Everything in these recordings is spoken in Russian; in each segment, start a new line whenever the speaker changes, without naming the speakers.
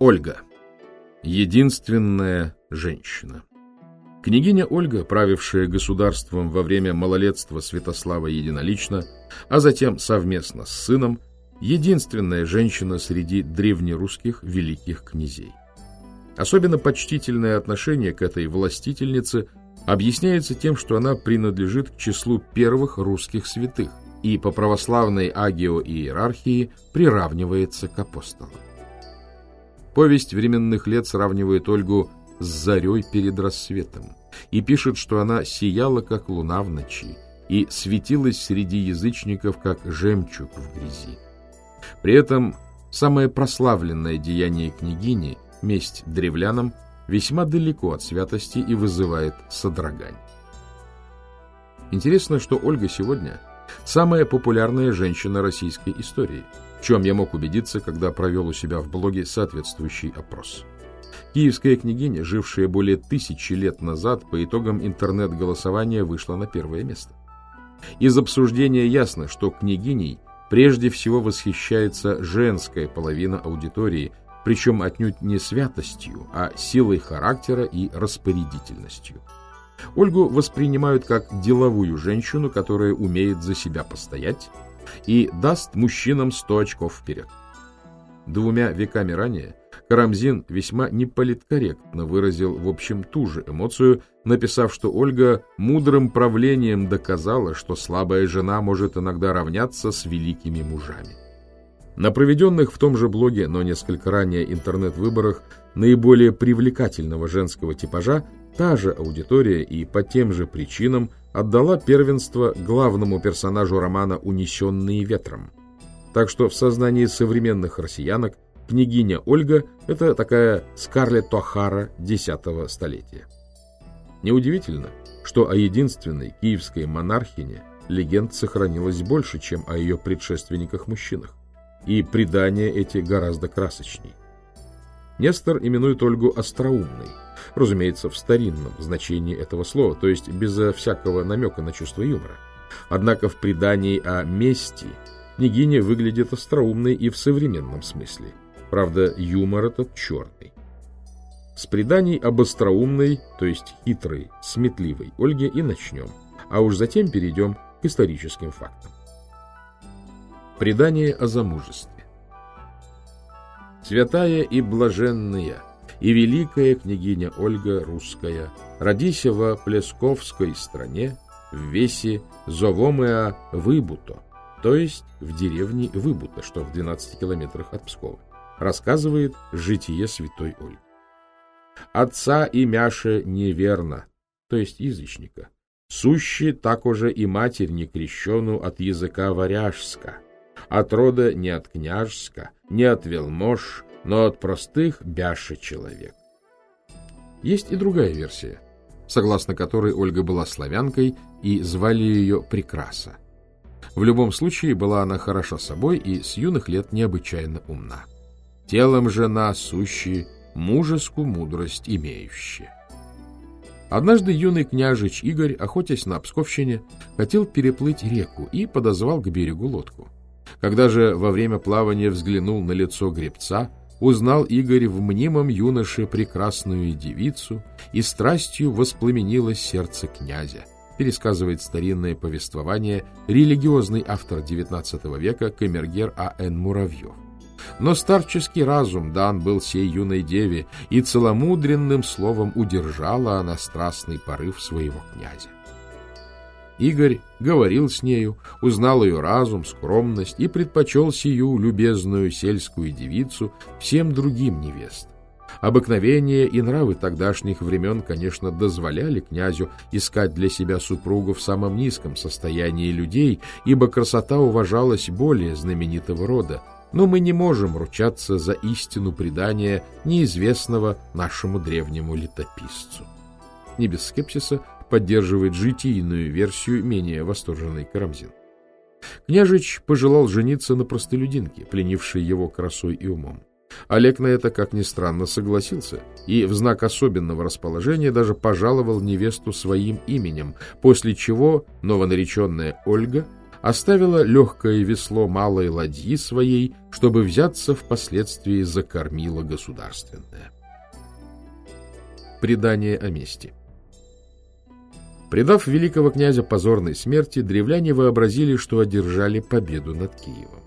Ольга. Единственная женщина. Княгиня Ольга, правившая государством во время малолетства Святослава единолично, а затем совместно с сыном, единственная женщина среди древнерусских великих князей. Особенно почтительное отношение к этой властительнице объясняется тем, что она принадлежит к числу первых русских святых и по православной агиоиерархии приравнивается к апостолам. Повесть временных лет сравнивает Ольгу с зарей перед рассветом и пишет, что она сияла, как луна в ночи, и светилась среди язычников, как жемчуг в грязи. При этом самое прославленное деяние княгини, месть древлянам, весьма далеко от святости и вызывает содрогань. Интересно, что Ольга сегодня самая популярная женщина российской истории, чем я мог убедиться, когда провел у себя в блоге соответствующий опрос. Киевская княгиня, жившая более тысячи лет назад, по итогам интернет-голосования вышла на первое место. Из обсуждения ясно, что княгиней прежде всего восхищается женская половина аудитории – причем отнюдь не святостью, а силой характера и распорядительностью. Ольгу воспринимают как деловую женщину, которая умеет за себя постоять и даст мужчинам 100 очков вперед. Двумя веками ранее Карамзин весьма неполиткорректно выразил в общем ту же эмоцию, написав, что Ольга мудрым правлением доказала, что слабая жена может иногда равняться с великими мужами. На проведенных в том же блоге, но несколько ранее интернет-выборах наиболее привлекательного женского типажа та же аудитория и по тем же причинам отдала первенство главному персонажу романа «Унесенные ветром». Так что в сознании современных россиянок княгиня Ольга – это такая Скарлетт О'Хара десятого столетия. Неудивительно, что о единственной киевской монархине легенд сохранилось больше, чем о ее предшественниках-мужчинах и предания эти гораздо красочней. Нестор именует Ольгу остроумной, разумеется, в старинном значении этого слова, то есть безо всякого намека на чувство юмора. Однако в предании о мести княгиня выглядит остроумной и в современном смысле. Правда, юмор этот черный. С преданий об остроумной, то есть хитрой, сметливой Ольге и начнем, а уж затем перейдем к историческим фактам. Предание о замужестве. Святая и блаженная, и великая княгиня Ольга Русская, родися во Плесковской стране, в весе Зовомеа Выбуто, то есть в деревне Выбуто, что в 12 километрах от Пскова, рассказывает житие святой Ольги. Отца и Мяше неверно, то есть язычника, сущи так уже и матерь некрещену от языка варяжска, от рода не от княжска, не от велмож, но от простых бяша человек. Есть и другая версия, согласно которой Ольга была славянкой и звали ее Прекраса. В любом случае была она хороша собой и с юных лет необычайно умна. Телом жена сущи, мужескую мудрость имеющая. Однажды юный княжич Игорь, охотясь на Псковщине, хотел переплыть реку и подозвал к берегу лодку. Когда же во время плавания взглянул на лицо гребца, узнал Игорь в мнимом юноше прекрасную девицу, и страстью воспламенилось сердце князя, пересказывает старинное повествование религиозный автор XIX века камергер А.Н. Муравьев. Но старческий разум дан был сей юной деве, и целомудренным словом удержала она страстный порыв своего князя. Игорь говорил с нею, узнал ее разум, скромность и предпочел сию любезную сельскую девицу всем другим невест. Обыкновения и нравы тогдашних времен, конечно, дозволяли князю искать для себя супругу в самом низком состоянии людей, ибо красота уважалась более знаменитого рода, но мы не можем ручаться за истину предания неизвестного нашему древнему летописцу. Не без скепсиса поддерживает житийную версию менее восторженный Карамзин. Княжич пожелал жениться на простолюдинке, пленившей его красой и умом. Олег на это, как ни странно, согласился и в знак особенного расположения даже пожаловал невесту своим именем, после чего новонареченная Ольга оставила легкое весло малой ладьи своей, чтобы взяться впоследствии за кормило государственное. Предание о мести Предав великого князя позорной смерти, древляне вообразили, что одержали победу над Киевом.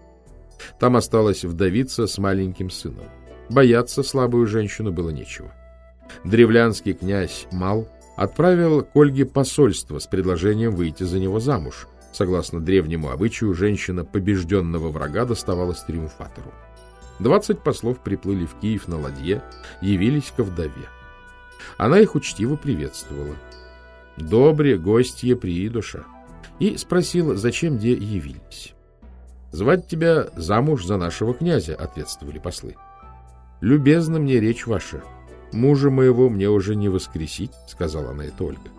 Там осталась вдовица с маленьким сыном. Бояться слабую женщину было нечего. Древлянский князь Мал отправил к Ольге посольство с предложением выйти за него замуж. Согласно древнему обычаю, женщина побежденного врага доставалась триумфатору. Двадцать послов приплыли в Киев на ладье, явились ко вдове. Она их учтиво приветствовала. «Добре, гостье приидуша», и спросила, зачем где явились. «Звать тебя замуж за нашего князя», — ответствовали послы. «Любезна мне речь ваша. Мужа моего мне уже не воскресить», — сказала она это Ольга.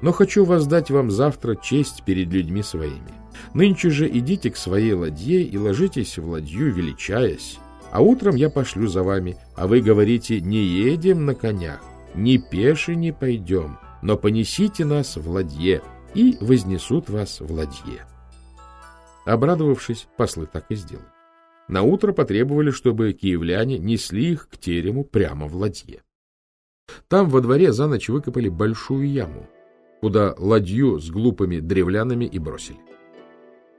«Но хочу воздать вам завтра честь перед людьми своими. Нынче же идите к своей ладье и ложитесь в ладью, величаясь, а утром я пошлю за вами, а вы говорите, не едем на конях, ни пеши не пойдем, но понесите нас в ладье, и вознесут вас в ладье». Обрадовавшись, послы так и сделали. На утро потребовали, чтобы киевляне несли их к терему прямо в ладье. Там во дворе за ночь выкопали большую яму, куда ладью с глупыми древлянами и бросили.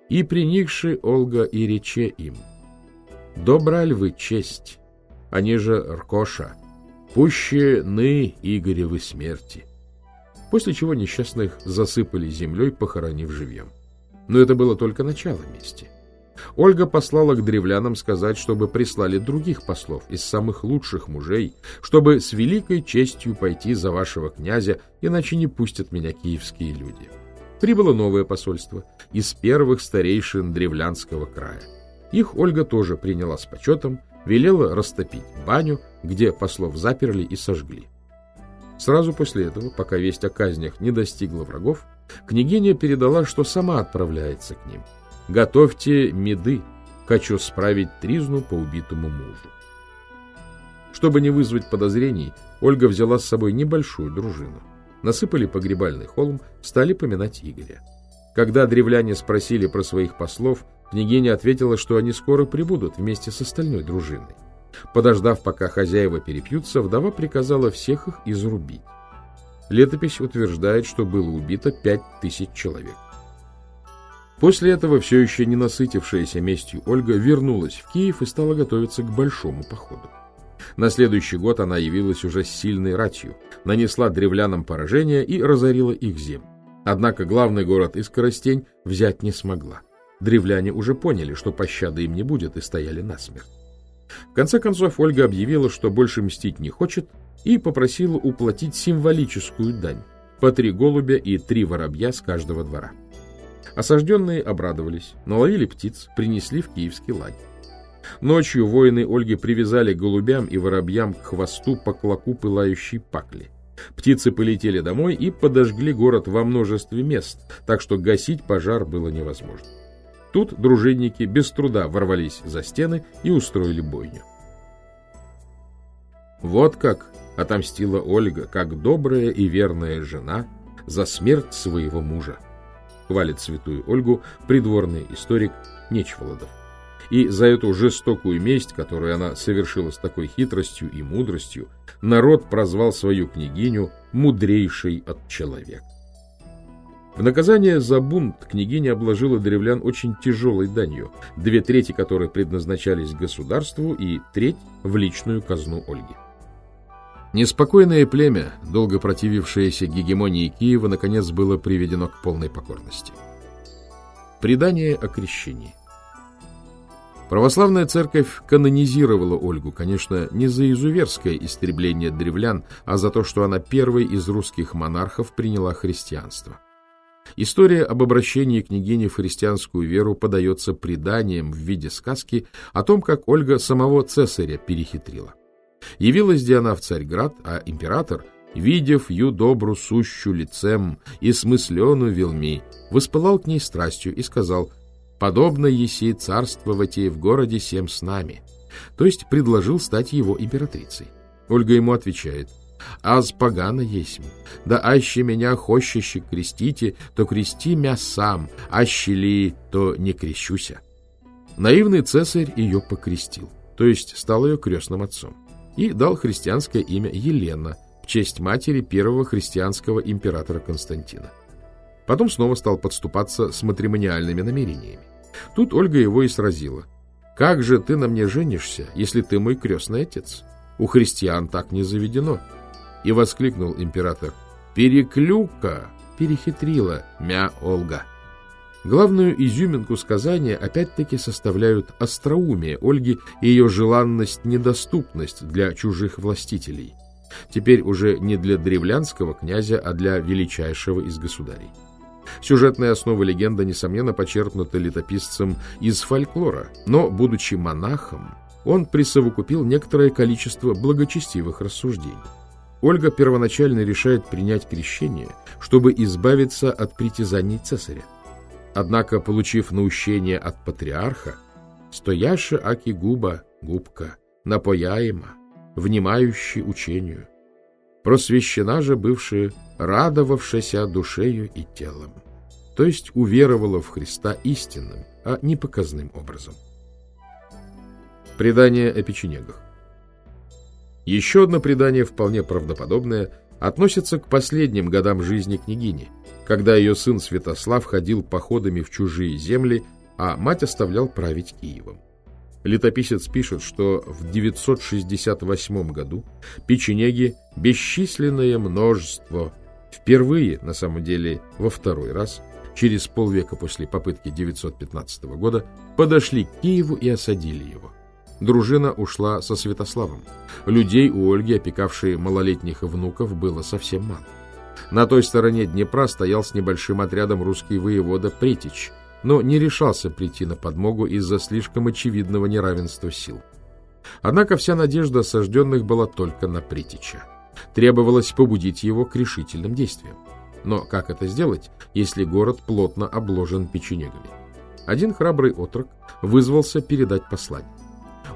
И приникши Олга и рече им, «Добра ль вы честь, они же Ркоша, пуще ны Игоревы смерти». После чего несчастных засыпали землей, похоронив живьем. Но это было только начало мести. Ольга послала к древлянам сказать, чтобы прислали других послов из самых лучших мужей, чтобы с великой честью пойти за вашего князя, иначе не пустят меня киевские люди. Прибыло новое посольство из первых старейшин древлянского края. Их Ольга тоже приняла с почетом, велела растопить баню, где послов заперли и сожгли. Сразу после этого, пока весть о казнях не достигла врагов, Княгиня передала, что сама отправляется к ним. «Готовьте меды, хочу справить тризну по убитому мужу». Чтобы не вызвать подозрений, Ольга взяла с собой небольшую дружину. Насыпали погребальный холм, стали поминать Игоря. Когда древляне спросили про своих послов, княгиня ответила, что они скоро прибудут вместе с остальной дружиной. Подождав, пока хозяева перепьются, вдова приказала всех их изрубить. Летопись утверждает, что было убито пять тысяч человек. После этого все еще не насытившаяся местью Ольга вернулась в Киев и стала готовиться к большому походу. На следующий год она явилась уже с сильной ратью, нанесла древлянам поражение и разорила их зем. Однако главный город Искоростень взять не смогла. Древляне уже поняли, что пощады им не будет, и стояли насмерть. В конце концов Ольга объявила, что больше мстить не хочет, и попросила уплатить символическую дань – по три голубя и три воробья с каждого двора. Осажденные обрадовались, наловили птиц, принесли в киевский лагерь. Ночью воины Ольги привязали голубям и воробьям к хвосту по клоку пылающей пакли. Птицы полетели домой и подожгли город во множестве мест, так что гасить пожар было невозможно. Тут дружинники без труда ворвались за стены и устроили бойню. Вот как отомстила Ольга, как добрая и верная жена, за смерть своего мужа. Хвалит святую Ольгу придворный историк Нечволодов. И за эту жестокую месть, которую она совершила с такой хитростью и мудростью, народ прозвал свою княгиню мудрейшей от человека. В наказание за бунт княгиня обложила древлян очень тяжелой данью, две трети которой предназначались государству и треть в личную казну Ольги. Неспокойное племя, долго противившееся гегемонии Киева, наконец было приведено к полной покорности. Предание о крещении Православная церковь канонизировала Ольгу, конечно, не за изуверское истребление древлян, а за то, что она первой из русских монархов приняла христианство. История об обращении княгини в христианскую веру подается преданием в виде сказки о том, как Ольга самого цесаря перехитрила. Явилась Диана в Царьград, а император, видев ю добру сущу лицем и смыслену велми, воспылал к ней страстью и сказал, «Подобно еси царствовать в городе всем с нами», то есть предложил стать его императрицей. Ольга ему отвечает, аз погано есть. Да аще меня хощище крестите, то крести мя сам, аще ли, то не крещуся. Наивный цесарь ее покрестил, то есть стал ее крестным отцом, и дал христианское имя Елена в честь матери первого христианского императора Константина. Потом снова стал подступаться с матримониальными намерениями. Тут Ольга его и сразила. «Как же ты на мне женишься, если ты мой крестный отец? У христиан так не заведено». И воскликнул император. «Переклюка! Перехитрила мя Ольга!» Главную изюминку сказания опять-таки составляют остроумие Ольги и ее желанность-недоступность для чужих властителей. Теперь уже не для древлянского князя, а для величайшего из государей. Сюжетная основа легенды, несомненно, почерпнута летописцем из фольклора, но, будучи монахом, он присовокупил некоторое количество благочестивых рассуждений. Ольга первоначально решает принять крещение, чтобы избавиться от притязаний цесаря. Однако, получив наущение от патриарха, стояше аки губа, губка, напояема, внимающий учению, просвещена же бывшая, радовавшаяся душею и телом, то есть уверовала в Христа истинным, а не показным образом. Предание о печенегах Еще одно предание, вполне правдоподобное, относится к последним годам жизни княгини, когда ее сын Святослав ходил походами в чужие земли, а мать оставлял править Киевом. Летописец пишет, что в 968 году печенеги бесчисленное множество, впервые, на самом деле, во второй раз, через полвека после попытки 915 года, подошли к Киеву и осадили его. Дружина ушла со Святославом. Людей у Ольги, опекавшие малолетних внуков, было совсем мало. На той стороне Днепра стоял с небольшим отрядом русский воевода Претич, но не решался прийти на подмогу из-за слишком очевидного неравенства сил. Однако вся надежда осажденных была только на Претича. Требовалось побудить его к решительным действиям. Но как это сделать, если город плотно обложен печенегами? Один храбрый отрок вызвался передать послание.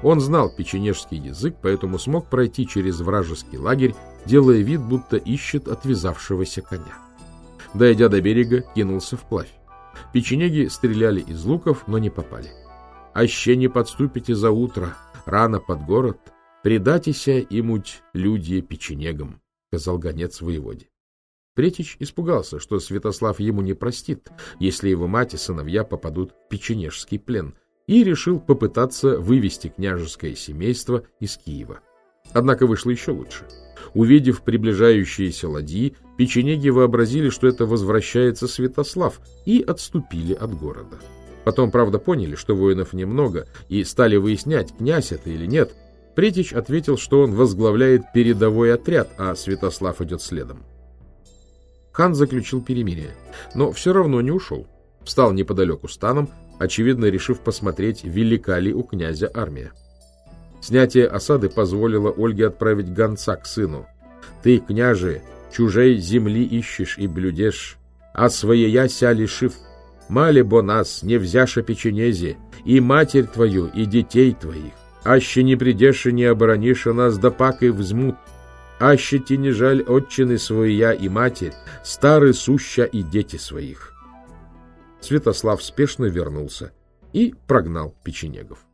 Он знал печенежский язык, поэтому смог пройти через вражеский лагерь, делая вид, будто ищет отвязавшегося коня. Дойдя до берега, кинулся вплавь. Печенеги стреляли из луков, но не попали. «Аще не подступите за утро, рано под город, предатися и муть люди печенегам», — сказал гонец воеводе. Претич испугался, что Святослав ему не простит, если его мать и сыновья попадут в печенежский плен, и решил попытаться вывести княжеское семейство из Киева. Однако вышло еще лучше. Увидев приближающиеся ладьи, печенеги вообразили, что это возвращается Святослав, и отступили от города. Потом, правда, поняли, что воинов немного, и стали выяснять, князь это или нет. Претич ответил, что он возглавляет передовой отряд, а Святослав идет следом. Хан заключил перемирие, но все равно не ушел. Встал неподалеку станом, очевидно, решив посмотреть, велика ли у князя армия. Снятие осады позволило Ольге отправить гонца к сыну. «Ты, княже, чужей земли ищешь и блюдешь, а своея ся лишив. Мали бо нас, не взяша печенези, и матерь твою, и детей твоих. Аще не придешь и не оборонишь нас, да пак и взмут. Аще ти не жаль отчины своя и матерь, стары суща и дети своих». Святослав спешно вернулся и прогнал печенегов.